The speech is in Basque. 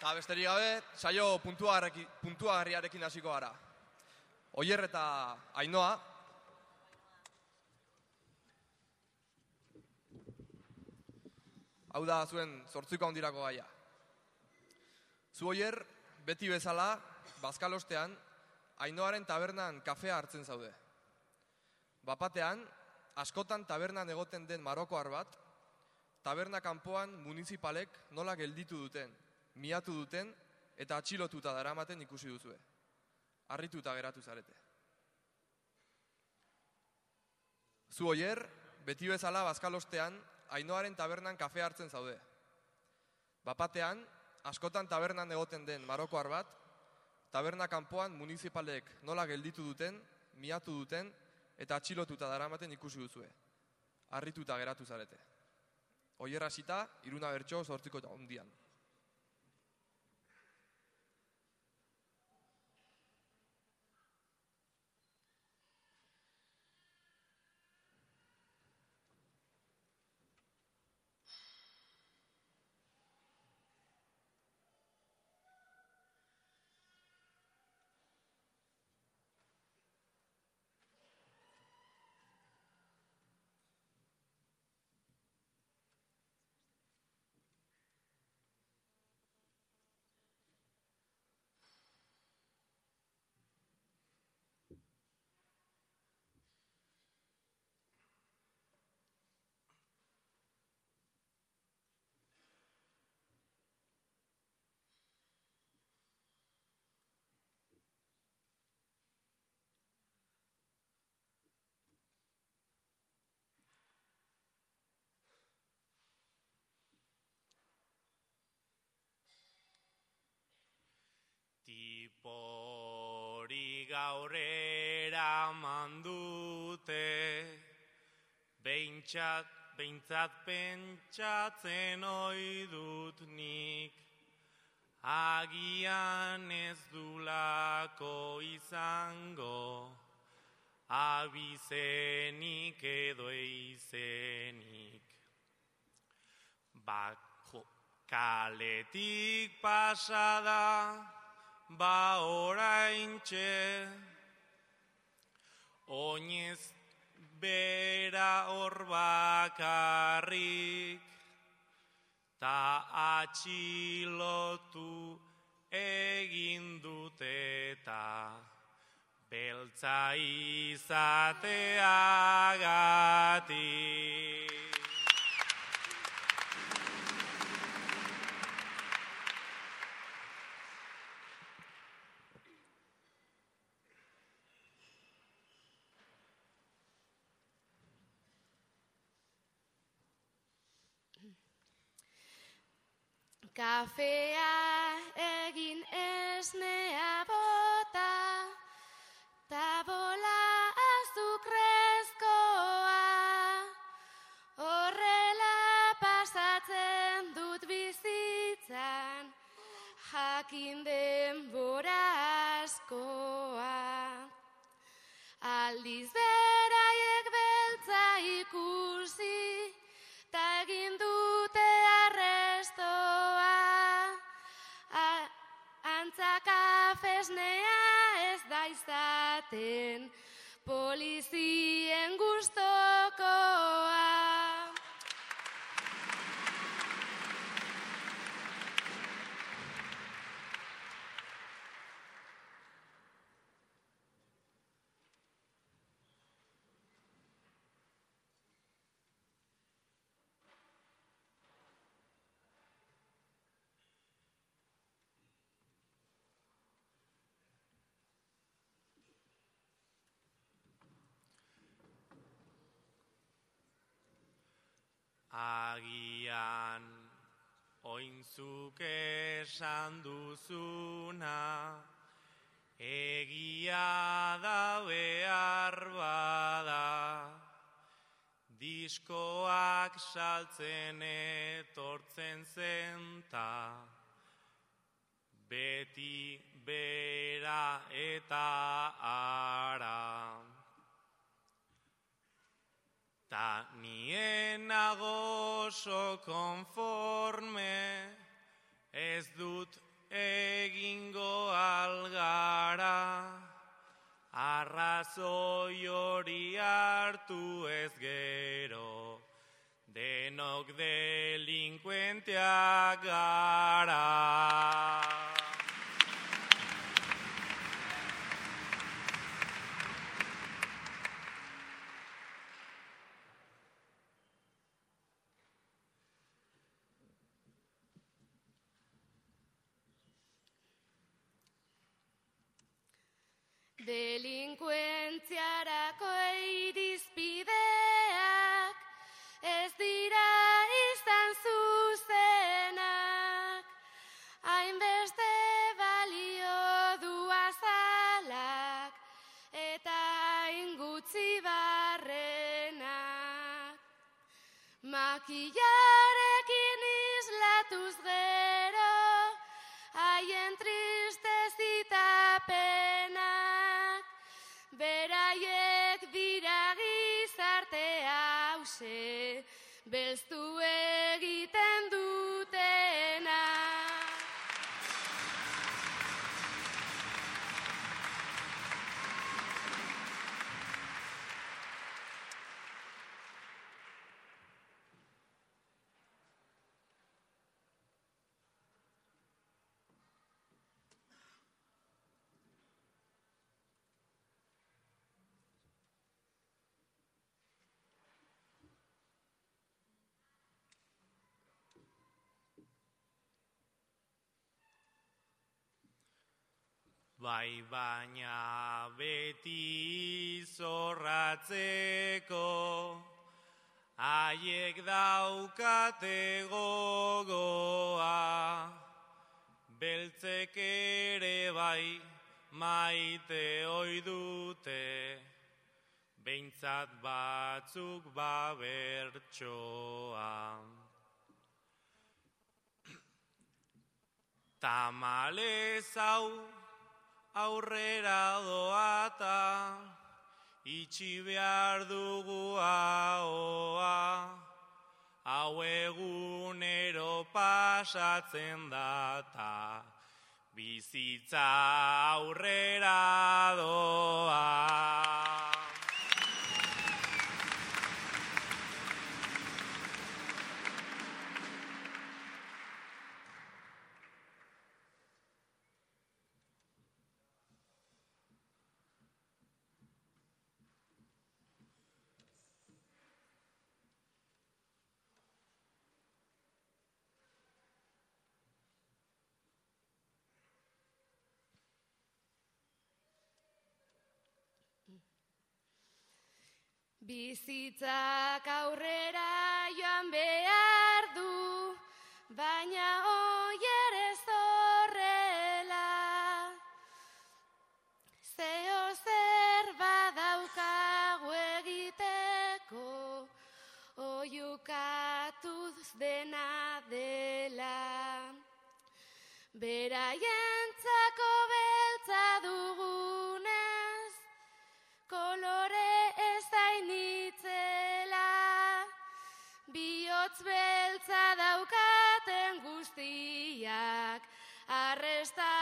Eta besterik gabe, saio puntuagarriarekin hasiko gara. Oier eta Ainoa. Hau da zuen zortziko handirako gaia. Zu oier, beti bezala, bazkalostean, Ainoaren tabernan kafea hartzen zaude. Bapatean, askotan tabernan egoten den marokoar bat, taberna kanpoan municipalek nola gelditu duten, miatu duten eta atxilotuta daramaten ikusi duzue. Arrituta geratu zarete. Zu oier, beti bezala bazkalostean, ainoaren tabernan kafe hartzen zaude. Bapatean, askotan tabernan egoten den marokoar bat, taberna kanpoan municipalek nola gelditu duten, miatu duten eta atxilotuta daramaten ikusi duzue. Arrituta geratu zarete. Oier hasita, iruna bertso sortziko ondian. Tipori gaurera mandute, behintzat, behintzat pentsatzen oidut nik, agian ez dulako izango, abizenik edo eizenik. Bako kaletik pasada, orain txe, oinez bera hor bakarrik, ta atxilotu egin dute eta beltza izateagatik. Kafea egin esnea Agian oinzuk esan duzuna, egia da behar bada, diskoak saltzen etortzen zenta, beti bera eta oso konforme, ez dut ingo algara, arrazoi hori hartu ez gero, denok delinkuenteak gara. Delinkuentziarako irizpideak ez dira izan zuzenak, hainbeste balio du azalak eta hain gutxi barrenak. Makillarekin islatuz gero, haien tristezita belztu egiten Bai baina beti zorratzeko, haiek daukate gogoa, beltzek ere bai maite oi dute, behintzat batzuk babertsoa. Tamalez hau aurrera doata, itxi behar dugu ahoa, hau egunero pasatzen data, bizitza aurrera doa. Bizitzak aurrera joan behar du, baina oier ez horrela. Zeo zer badaukagu egiteko, oiukatuz dena dela. Beraientzako arrestatu